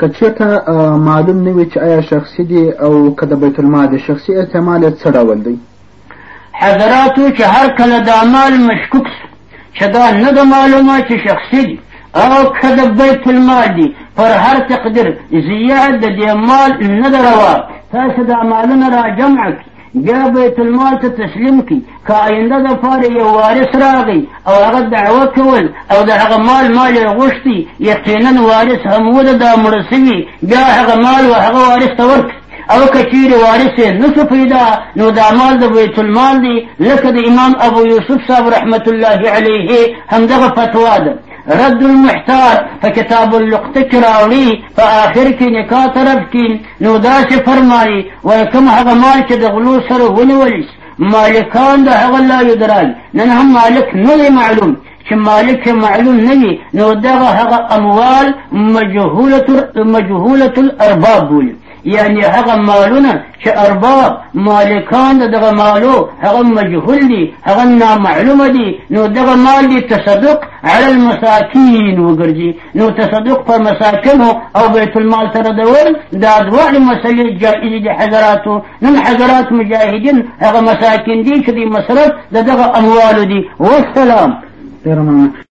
که چېرته معلوم نه وي چې آیا شخصي دي او که د بیت المال د شخصي احتمال څه ډول دی. حضراتو چې هر کله دا مال مشکوک چې دا نه د معلومه چې شخصي دي او که د بیت المال دي پر هر تقدیر زیات د دې مال نه ده روا. تاسو دا مالونه را جمع کړئ بیا بیت المال ته تسلیم کی که آینده دپاره یو وارث راغی او هغه دعوه کول او د هغه مال مال یې غوښتي یقینا وارث هم وده دا مړه سوي. بیا هغه مال و هغه وارث ته ورکړي او که چیرې وارث نسو پیدا نو دا مال د بیت المال دی لکه د امام ابو یوسف صاحب رحمت الله علیه همدغه فتوا ده رد المحتار فكتاب اللقطة راوړي په آخر کې نکاح طرف کې نو داسې فرمایي وایي کوم هغه مال چې سره لا یدرال نن هم مالک معلوم. چې مالک معلوم نه وي نو دغه هغه أموال مجهوله مجهولة الأرباب بولي یعنی هغه مالونه چې أرباب. مالو هغه مجهول دي هغه نامعلومه دي نو مال دي تصدق على المساکین وګرځي نو تصدق پر مساکینو أو بیت المال سره دول دا دواړه مسلې جائز دي حضراتو نن حضرات مجاهدین هغه مساکین دي چې د مصرف دغه أموال دي. والسلام.